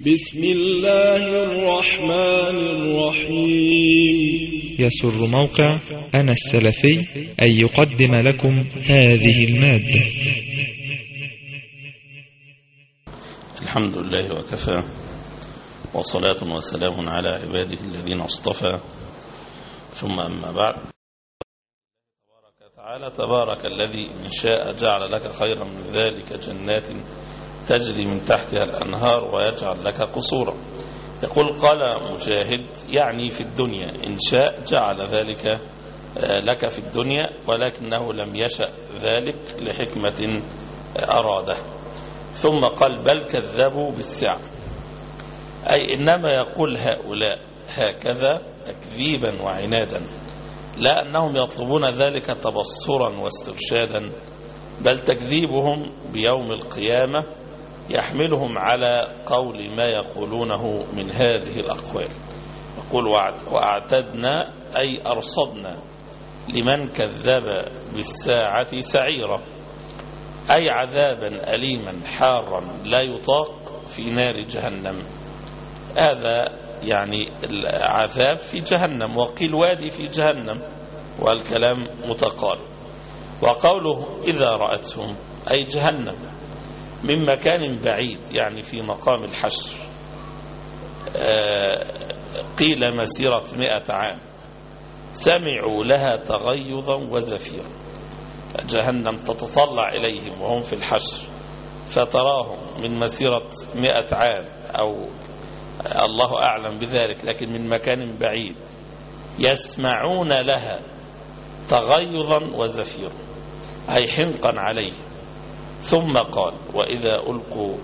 بسم الله الرحمن الرحيم. يسر موقع أنا السلفي أن يقدم لكم هذه المادة. الحمد لله وكفى وصلاة وسلام على عباده الذين اصطفى. ثم أما بعد تبارك تعالى تبارك الذي إن شاء جعل لك خيرا من ذلك جنات تجري من تحتها الأنهار ويجعل لك قصورا. يقول قال مجاهد يعني في الدنيا إن شاء جعل ذلك لك في الدنيا ولكنه لم يشأ ذلك لحكمة أراده. ثم قال بل كذبوا بالساعة أي إنما يقول هؤلاء هكذا تكذيبا وعنادا لا أنهم يطلبون ذلك تبصرا واسترشادا بل تكذيبهم بيوم القيامة يحملهم على قول ما يقولونه من هذه الأقوال. يقول وأعتدنا أي أرصدنا لمن كذب بالساعة سعيرا أي عذابا أليما حارا لا يطاق في نار جهنم. هذا يعني العذاب في جهنم وقيل وادي في جهنم والكلام متقارب. وقوله إذا رأتهم أي جهنم. من مكان بعيد يعني في مقام الحشر. قيل مسيرة مئة عام. سمعوا لها تغيظا وزفيرا. جهنم تتطلع إليهم وهم في الحشر. فتراهم من مسيرة مئة عام أو الله أعلم بذلك لكن من مكان بعيد. يسمعون لها تغيظا وزفيرا. أي حنقا عليه ثم قال وإذا ألقوا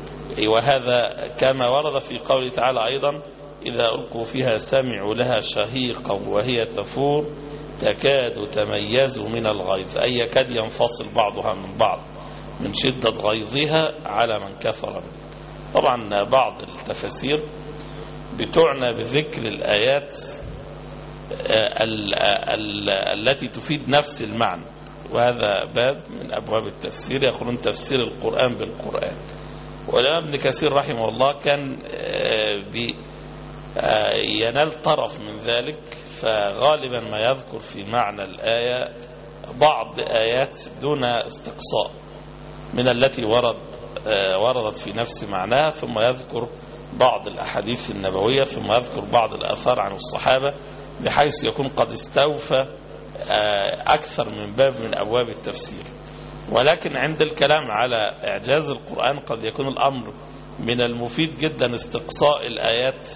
وهذا كما ورد في قوله تعالى أيضا إذا ألقوا فيها سمعوا لها شهيقا وهي تفور تكاد تميز من الغيظ أي يكاد ينفصل بعضها من بعض من شدة غيظها على من كفر طبعا بعض التفاسير بتعنى بذكر الآيات ال ال التي تفيد نفس المعنى. وهذا باب من أبواب التفسير يقولون تفسير القرآن بالقرآن. والإمام ابن كثير رحمه الله كان ينال طرف من ذلك فغالبا ما يذكر في معنى الآية بعض آيات دون استقصاء من التي ورد وردت في نفس معناها ثم يذكر بعض الأحاديث النبوية ثم يذكر بعض الآثار عن الصحابة بحيث يكون قد استوفى أكثر من باب من أبواب التفسير. ولكن عند الكلام على إعجاز القرآن قد يكون الأمر من المفيد جدا استقصاء الآيات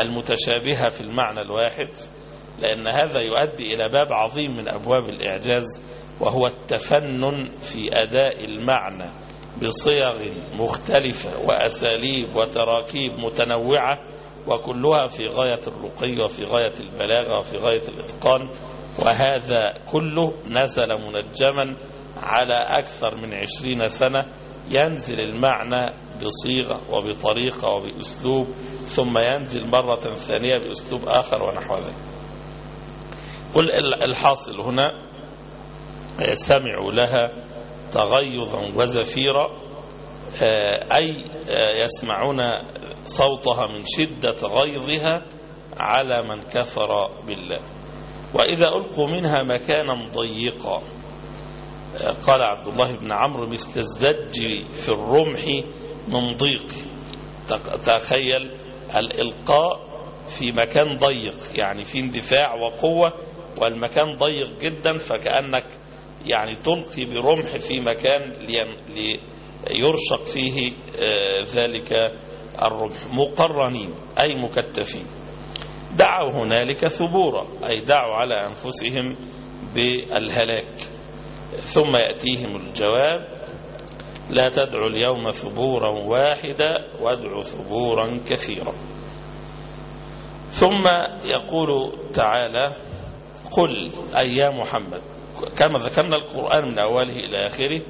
المتشابهة في المعنى الواحد لأن هذا يؤدي إلى باب عظيم من أبواب الإعجاز وهو التفنن في أداء المعنى بصيغ مختلفة وأساليب وتراكيب متنوعة وكلها في غاية الرقي وفي غاية البلاغة وفي غاية الإتقان. وهذا كله نزل منجما على أكثر من عشرين سنة ينزل المعنى بصيغة وبطريقة وبأسلوب ثم ينزل مرة ثانية بأسلوب آخر ونحو ذلك. قل الحاصل هنا سمعوا لها تغيظا وزفيرا أي يسمعون صوتها من شدة غيظها على من كفر بالله. وإذا ألقوا منها مكانا ضيقا. قال عبد الله بن عمرو مثل الزج في الرمح من ضيق. تخيل الإلقاء في مكان ضيق يعني في اندفاع وقوة والمكان ضيق جدا فكأنك يعني تلقي برمح في مكان ليرشق فيه ذلك الرمح. مقرنين أي مكتفين. دعوا هنالك ثبورا أي دعوا على أنفسهم بالهلاك. ثم يأتيهم الجواب لا تدعوا اليوم ثبورا واحدا وادعوا ثبورا كثيرا. ثم يقول تعالى قل أي يا محمد كما ذكرنا القرآن من أوله إلى آخره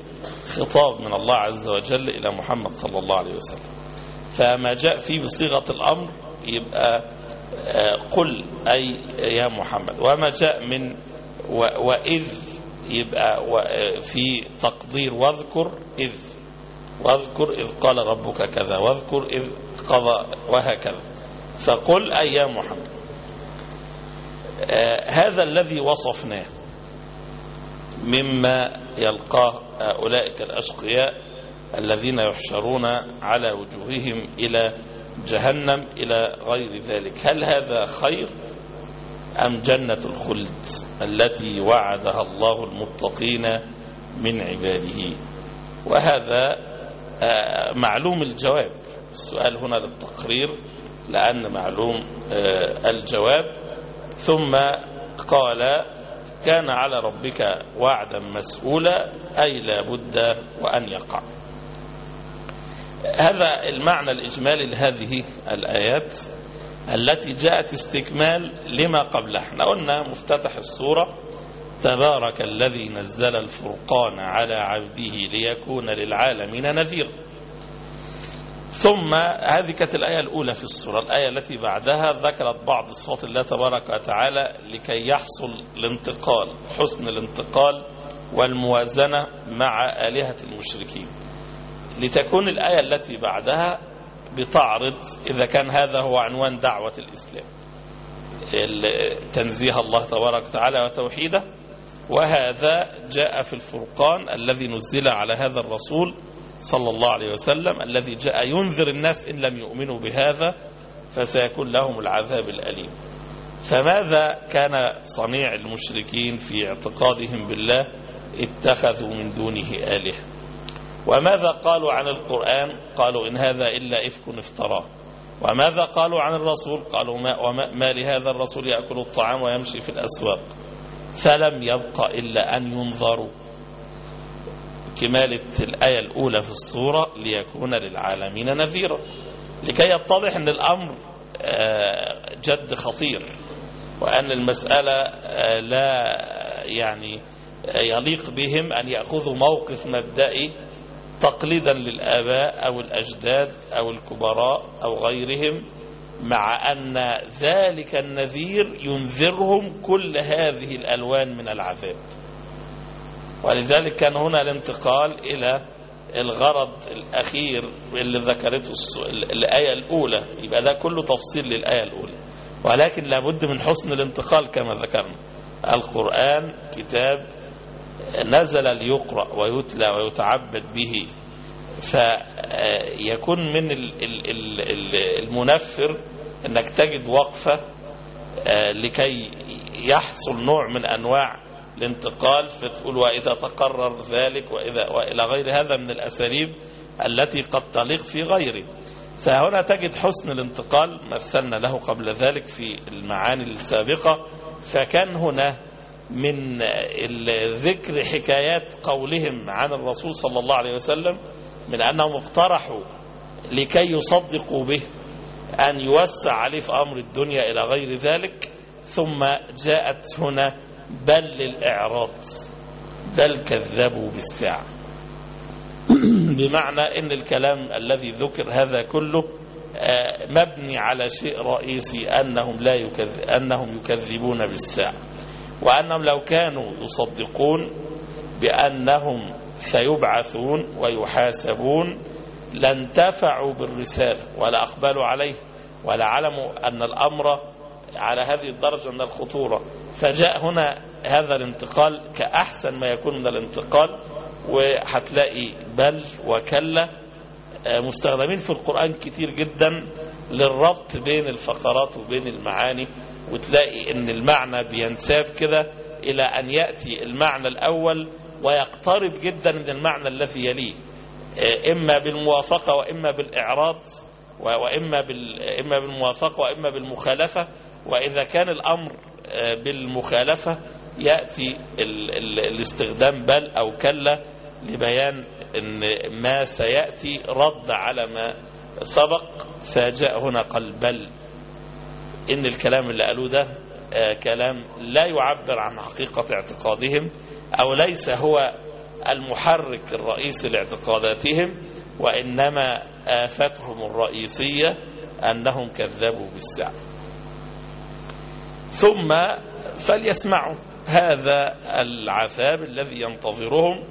خطاب من الله عز وجل إلى محمد صلى الله عليه وسلم. فما جاء فيه بصيغة الأمر يبقى قل أي يا محمد وما جاء من وإذ يبقى في تقدير واذكر إذ واذكر إذ قال ربك كذا واذكر إذ قضى وهكذا. فقل أي يا محمد. هذا الذي وصفناه مما يلقاه أولئك الأشقياء الذين يحشرون على وجوههم إلى جهنم إلى غير ذلك. هل هذا خير أم جنة الخلد التي وعدها الله المتقين من عباده؟ وهذا معلوم الجواب. السؤال هنا للتقرير لأن معلوم الجواب. ثم قال كان على ربك وعدا مسؤولا أي لا بد وأن يقع. هذا المعنى الإجمالي لهذه الآيات التي جاءت استكمال لما قبلها. إحنا قلنا مفتتح السورة تبارك الذي نزل الفرقان على عبده ليكون للعالمين نذيرا. ثم هذه كانت الآية الأولى في السورة الآية التي بعدها ذكرت بعض صفات الله تبارك وتعالى لكي يحصل الانتقال حسن الانتقال والموازنة مع آلهة المشركين. لتكون الآية التي بعدها بتعرض إذا كان هذا هو عنوان دعوة الإسلام. تنزيه الله تبارك وتعالى وتوحيده. وهذا جاء في الفرقان الذي نزل على هذا الرسول صلى الله عليه وسلم الذي جاء ينذر الناس إن لم يؤمنوا بهذا فسيكون لهم العذاب الأليم. فماذا كان صنيع المشركين في اعتقادهم بالله؟ اتخذوا من دونه آلهة. وماذا قالوا عن القرآن؟ قالوا إن هذا إلا إفك افتراه. وماذا قالوا عن الرسول؟ قالوا ما, وما ما لهذا الرسول يأكل الطعام ويمشي في الأسواق. فلم يبق إلا أن ينظروا. كمالة الآية الأولى في الصورة ليكون للعالمين نذيرا. لكي يتضح أن الأمر جد خطير وأن المسألة لا يعني يليق بهم أن يأخذوا موقف مبدئي تقليدا للآباء أو الأجداد أو الكبراء أو غيرهم مع أن ذلك النذير ينذرهم كل هذه الألوان من العذاب. ولذلك كان هنا الانتقال إلى الغرض الأخير اللي ذكرته الآية الأولى. يبقى ده كله تفصيل للآية الأولى. ولكن لابد من حسن الانتقال كما ذكرنا. القرآن كتاب نزل ليقرأ ويتلى ويتعبد به فيكون من المنفر إنك تجد وقفة لكي يحصل نوع من أنواع الانتقال فتقول وإذا تقرر ذلك وإذا وإلى غير هذا من الأساليب التي قد تليق في غيره. فهنا تجد حسن الانتقال مثلنا له قبل ذلك في المعاني السابقة فكان هنا من ذكر حكايات قولهم عن الرسول صلى الله عليه وسلم من أنهم اقترحوا لكي يصدقوا به أن يوسع عليه في أمر الدنيا إلى غير ذلك ثم جاءت هنا بل للإعراض بل كذبوا بالساعة. بمعنى أن الكلام الذي ذكر هذا كله مبني على شيء رئيسي أنهم, لا يكذب أنهم يكذبون بالساعة. وأنهم لو كانوا يصدقون بأنهم سيبعثون ويحاسبون لانتفعوا بالرسالة ولا أقبلوا عليه ولا علموا أن الأمر على هذه الدرجة من الخطورة. فجاء هنا هذا الانتقال كأحسن ما يكون من الانتقال وهتلاقي بل وكلا مستخدمين في القرآن كتير جدا للربط بين الفقرات وبين المعاني. وتلاقي إن المعنى بينساب كده إلى أن يأتي المعنى الأول ويقترب جدا من المعنى الذي يليه. إما بالموافقة وإما بالإعراض وإما. إما بالموافقة وإما بالمخالفة. وإذا كان الأمر بالمخالفة يأتي ال... ال... الاستخدام بل أو كلا لبيان إن ما سيأتي رد على ما سبق. فجاء هنا قال بل. إن الكلام اللي قالوه ده كلام لا يعبر عن حقيقة اعتقادهم أو ليس هو المحرك الرئيسي لاعتقاداتهم وإنما آفتهم الرئيسية أنهم كذبوا بالساعة ثم فليسمعوا هذا العذاب الذي ينتظرهم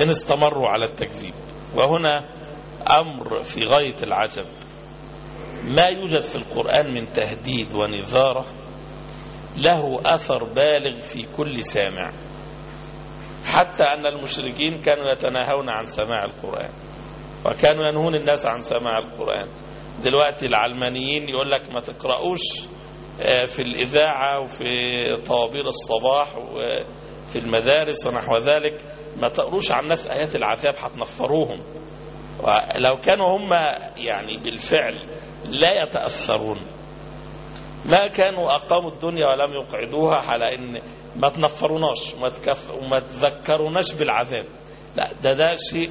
إن استمروا على التكذيب. وهنا أمر في غاية العجب. ما يوجد في القرآن من تهديد ونذارة له أثر بالغ في كل سامع. حتى أن المشركين كانوا يتناهون عن سماع القرآن وكانوا ينهون الناس عن سماع القرآن. دلوقتي العلمانيين يقول لك ما تقرأوش في الإذاعة وفي طوابير الصباح وفي المدارس ونحو ذلك. ما تقروش عن الناس آيات العذاب هتنفروهم. ولو كانوا هم يعني بالفعل لا يتأثرون. ما كانوا أقاموا الدنيا ولم يقعدوها على إن ما تنفروناش وما, تكف وما تذكروناش بالعذاب. لا ده ده شيء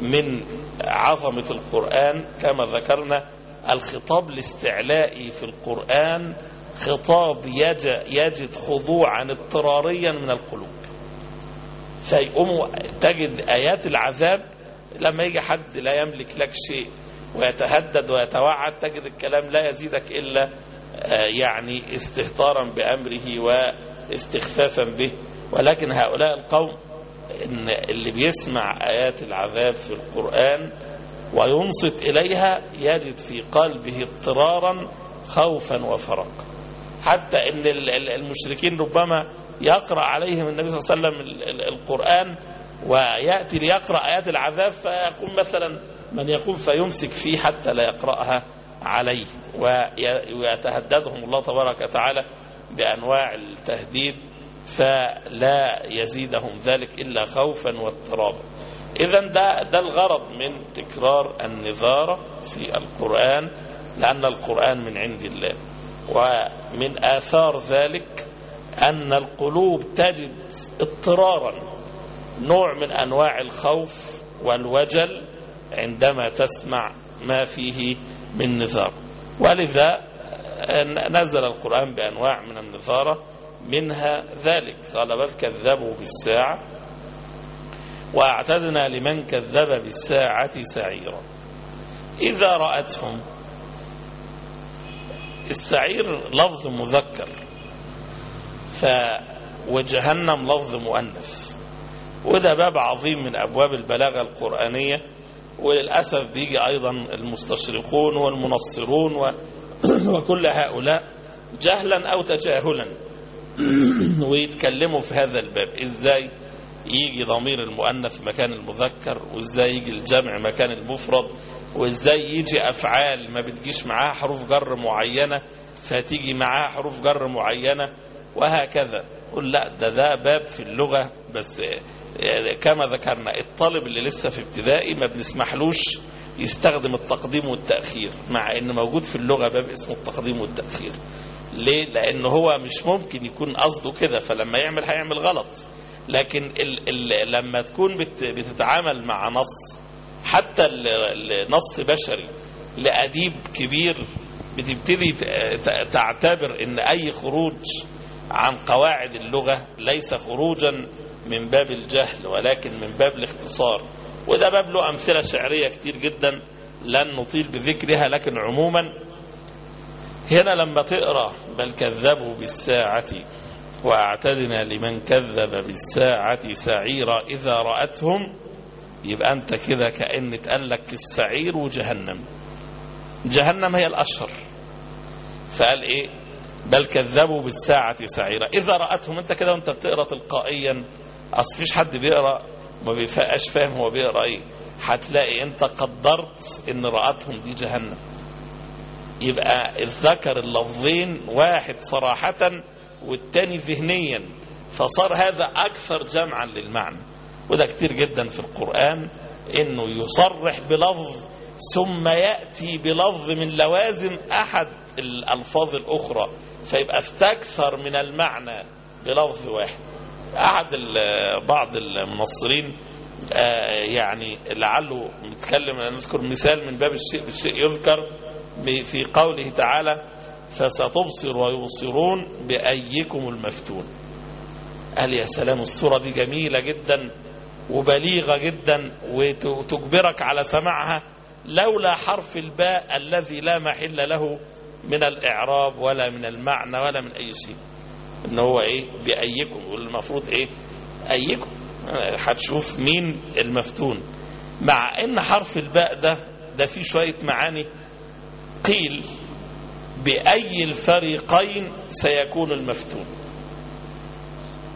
من عظمة القرآن كما ذكرنا الخطاب الاستعلائي في القرآن خطاب يجد خضوعا اضطراريا من القلوب. فيقوموا تجد آيات العذاب لما يجي حد لا يملك لك شيء. ويتهدد ويتوعد تجد الكلام لا يزيدك إلا يعني استهتارا بأمره واستخفافا به. ولكن هؤلاء القوم إن اللي بيسمع آيات العذاب في القرآن وينصت إليها يجد في قلبه اضطرارا خوفا وفرقا حتى إن المشركين ربما يقرأ عليهم النبي صلى الله عليه وسلم القرآن ويأتي ليقرأ آيات العذاب فيقوم مثلا من يقوم فيمسك فيه حتى لا يقرأها عليه ويتهددهم الله تبارك وتعالى بأنواع التهديد فلا يزيدهم ذلك إلا خوفا واضطرابا. إذا ده, ده الغرض من تكرار النذارة في القرآن لأن القرآن من عند الله. ومن آثار ذلك أن القلوب تجد اضطرارا نوع من أنواع الخوف والوجل عندما تسمع ما فيه من نذار ولذا نزل القرآن بأنواع من النذارة منها ذلك. قال بل كذبوا بالساعة وأعتدنا لمن كذب بالساعة سعيرا. إذا رأتهم السعير لفظ مذكر ف وجهنم لفظ مؤنث. وده باب عظيم من أبواب البلاغة القرآنية. وللأسف بيجي أيضا المستشرقون والمنصرون. وكل هؤلاء جهلا أو تجاهلا. ويتكلموا في هذا الباب. إزاي يجي ضمير المؤنث مكان المذكر؟ وإزاي يجي الجمع مكان المفرد؟ وإزاي يجي أفعال ما بتجيش معاها حروف جر معينة فتيجي معاها حروف جر معينة؟ وهكذا. قل لا ده ده باب في اللغة بس كما ذكرنا الطالب اللي لسه في ابتدائي ما بنسمحلوش يستخدم التقديم والتأخير مع إن موجود في اللغة باب اسمه التقديم والتأخير. ليه؟ لأن هو مش ممكن يكون قصده كده فلما يعمل هيعمل غلط. لكن ال ال لما تكون بت بتتعامل مع نص حتى النص بشري لأديب كبير بتبتدي تعتبر إن أي خروج عن قواعد اللغة ليس خروجا من باب الجهل ولكن من باب الاختصار. وده باب له أمثلة شعرية كتير جدا لن نطيل بذكرها لكن عموما هنا لما تقرأ بل كذبوا بالساعة وأعتدنا لمن كذب بالساعة سعيرا إذا رأتهم يبقى أنت كده كأن تقلك السعير وجهنم. جهنم هي الأشهر. فقال إيه؟ بل كذبوا بالساعة سعيرا. إذا رأتهم أنت كده وأنت بتقرأ تلقائيا أصل فيش حد بيقرأ ما بيفقاش فاهم هو بيقرأ إيه. هتلاقي أنت قدرت إن رأتهم دي جهنم. يبقى الذكر اللفظين واحد صراحة والتاني ذهنيا. فصار هذا أكثر جمعا للمعنى. وده كتير جدا في القرآن إنه يصرح بلفظ ثم يأتي بلفظ من لوازم أحد الألفاظ الأخرى. فيبقى استكثر من المعنى بلفظ واحد. أحد بعض المنصرين يعني لعله نتكلم نذكر مثال من باب الشيء بالشيء يذكر في قوله تعالى فستبصر ويبصرون بأيكم المفتون قال يا سلام الصورة دي جميلة جدا وبليغة جدا وتجبرك على سماعها لولا حرف الباء الذي لا محل له من الإعراب ولا من المعنى ولا من أي شيء إن هو إيه بأيكم والمفروض إيه أيكم. هتشوف مين المفتون. مع ان حرف الباء ده ده فيه شوية معاني. قيل بأي الفريقين سيكون المفتون.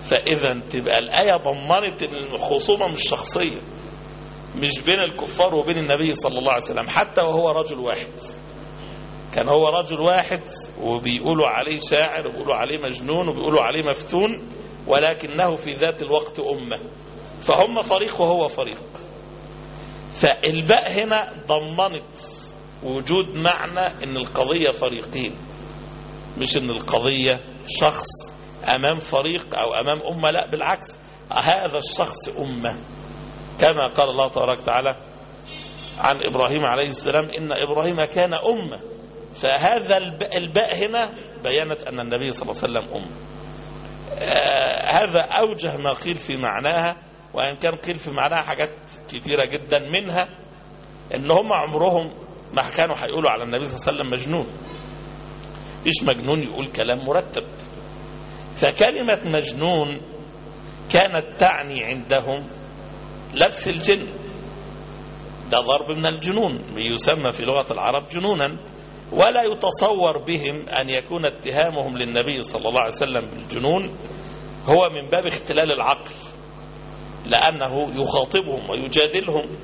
فإذا تبقى الآية ضمنت الخصومة مش شخصية مش بين الكفار وبين النبي صلى الله عليه وسلم حتى وهو رجل واحد. كان هو رجل واحد وبيقولوا عليه شاعر وبيقولوا عليه مجنون وبيقولوا عليه مفتون ولكنه في ذات الوقت أمة. فهم فريق وهو فريق. فالباء هنا ضمنت وجود معنى إن القضية فريقين مش إن القضية شخص أمام فريق أو أمام أمة لا بالعكس هذا الشخص أمة. كما قال الله تبارك وتعالى عن إبراهيم عليه السلام إن إبراهيم كان أمة. فهذا الباء, هنا بينت أن النبي صلى الله عليه وسلم امة آه هذا أوجه ما قيل في معناها وإن كان قيل في معناها حاجات كثيرة جدا منها إن هم عمرهم ما كانوا هيقولوا على النبي صلى الله عليه وسلم مجنون. مفيش مجنون يقول كلام مرتب. فكلمة مجنون كانت تعني عندهم لبس الجن. ده ضرب من الجنون يسمى في لغة العرب جنونا. ولا يتصور بهم أن يكون اتهامهم للنبي صلى الله عليه وسلم بالجنون هو من باب اختلال العقل لأنه يخاطبهم ويجادلهم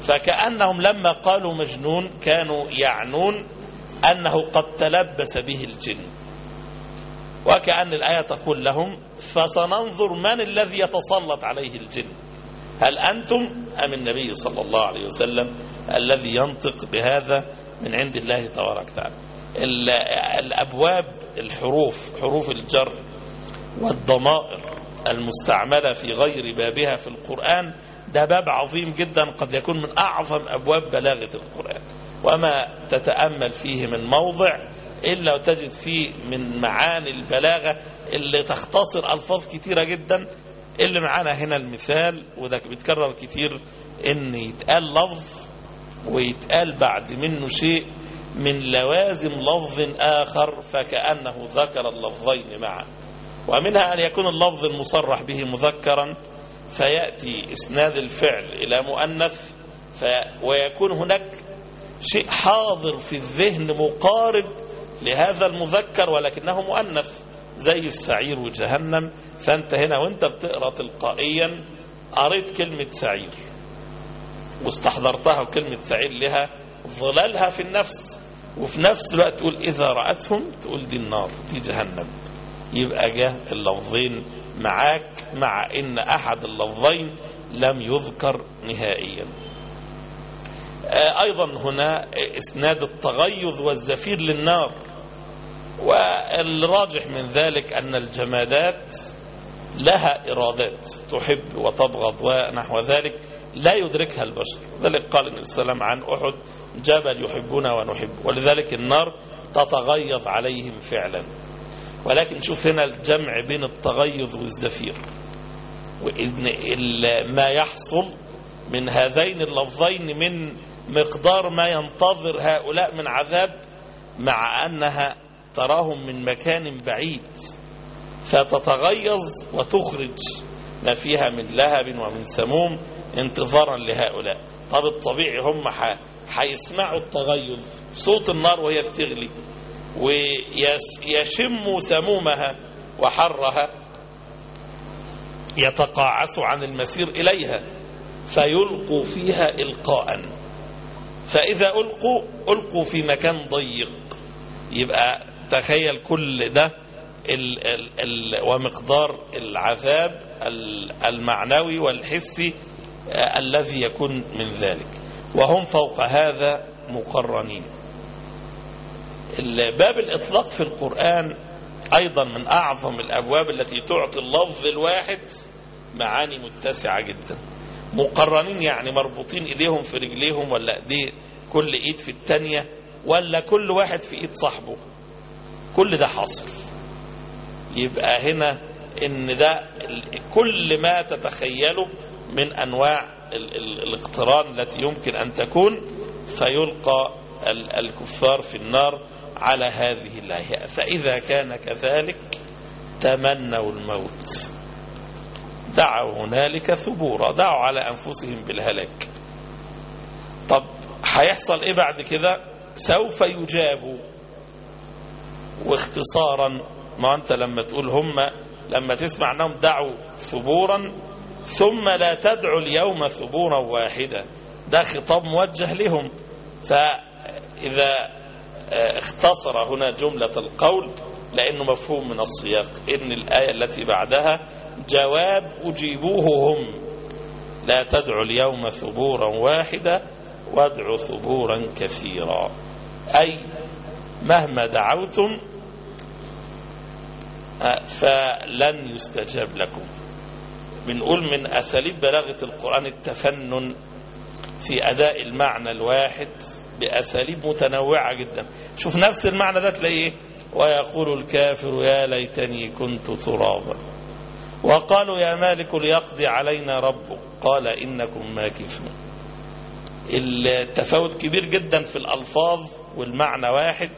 فكأنهم لما قالوا مجنون كانوا يعنون أنه قد تلبس به الجن. وكأن الآية تقول لهم فسننظر من الذي يتسلط عليه الجن؟ هل أنتم أم النبي صلى الله عليه وسلم الذي ينطق بهذا من عند الله تبارك وتعالى. الأبواب الحروف حروف الجر والضمائر المستعملة في غير بابها في القرآن ده باب عظيم جدا قد يكون من أعظم أبواب بلاغة القرآن. وما تتأمل فيه من موضع إلا وتجد فيه من معاني البلاغة اللي تختصر ألفاظ كتيرة جدا. اللي معانا هنا المثال وده بيتكرر كتير إن يتقال لفظ ويتقال بعد منه شيء من لوازم لفظ آخر فكأنه ذكر اللفظين معا ومنها أن يكون اللفظ المصرح به مذكرا فيأتي إسناد الفعل إلى مؤنث. ويكون هناك شيء حاضر في الذهن مقارب لهذا المذكر ولكنه مؤنث زي السعير وجهنم فأنت هنا وأنت بتقرأ تلقائيا قريت كلمة سعير واستحضرتها وكلمة سعير لها ظلالها في النفس. وفي نفس الوقت تقول إذا رأتهم تقول دي النار دي جهنم. يبقى جاء اللفظين معاك مع إن أحد اللفظين لم يذكر نهائيا. أيضا هنا إسناد التغيظ والزفير للنار. والراجح من ذلك أن الجمادات لها إرادات تحب وتبغض ونحو ذلك. لا يدركها البشر. ذلك قال النبي صلى الله عليه وسلم عن أحد جبل يحبنا ونحب. ولذلك النار تتغيظ عليهم فعلا. ولكن شوف هنا الجمع بين التغيظ والزفير. وإن ما يحصل من هذين اللفظين من مقدار ما ينتظر هؤلاء من عذاب مع أنها تراهم من مكان بعيد. فتتغيظ وتخرج ما فيها من لهب ومن سموم. انتظارا لهؤلاء. طب الطبيعي هم هيسمعوا التغيظ صوت النار وهي بتغلي. ويشم سمومها وحرها. يتقاعس عن المسير إليها. فيلقوا فيها إلقاء. فإذا ألقوا ألقوا في مكان ضيق. يبقى تخيل كل ده ال ال ال ومقدار العذاب المعنوي والحسي الذي يكون من ذلك. وهم فوق هذا مقرنين. باب الإطلاق في القرآن أيضا من أعظم الأبواب التي تعطي اللفظ الواحد معاني متسعة جدا. مقرنين يعني مربوطين إيديهم في رجليهم ولا إيديه كل إيد في التانية ولا كل واحد في إيد صاحبه. كل ده حاصل. يبقى هنا إن ده كل ما تتخيله من أنواع الاقتران التي يمكن أن تكون فيلقى الكفار في النار على هذه الهيئة فإذا كان كذلك تمنوا الموت. دعوا هنالك ثبورا. دعوا على أنفسهم بالهلاك. طب هيحصل إيه بعد كده؟ سوف يجابوا واختصارا ما أنت لما تقول هم لما تسمع أنهم دعوا ثبورا ثم لا تدعوا اليوم ثبورا واحدا. ده خطاب موجه لهم. فإذا اختصر هنا جملة القول لأنه مفهوم من السياق. إن الآية التي بعدها جواب أجيبوه هم. لا تدعوا اليوم ثبورا واحدا وادعوا ثبورا كثيرا. أي مهما دعوتم فلن يستجاب لكم. بنقول من أساليب بلاغة القرآن التفنن في أداء المعنى الواحد بأساليب متنوعة جدا. شوف نفس المعنى ده تلاقيه ويقول الكافر يا ليتني كنت ترابا. وقالوا يا مالك ليقضي علينا ربك. قال إنكم ماكثون. التفاوت كبير جدا في الألفاظ والمعنى واحد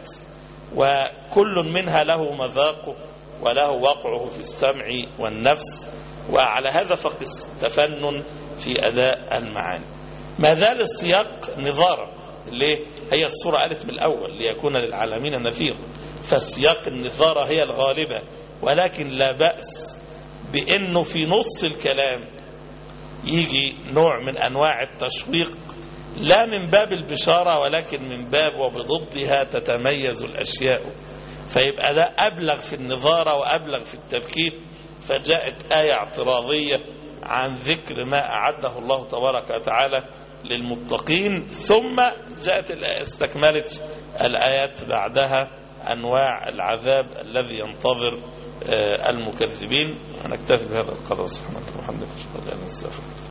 وكل منها له مذاقه. وله وقعه في السمع والنفس وعلى هذا فقس تفنن في أداء المعاني. ما زال السياق نظارا ليه هي الصورة قالت من الأول ليكون للعالمين نذير فالسياق النظارة هي الغالبة ولكن لا بأس بأنه في نص الكلام يجي نوع من أنواع التشويق لا من باب البشارة ولكن من باب وبضدها تتميز الأشياء. فيبقى ده أبلغ في النظارة وأبلغ في التبكيت فجاءت آية اعتراضية عن ذكر ما أعده الله تبارك وتعالى للمتقين ثم جاءت استكملت الآيات بعدها أنواع العذاب الذي ينتظر المكذبين. ونكتفي بهذا القدر. سبحانه وتعالى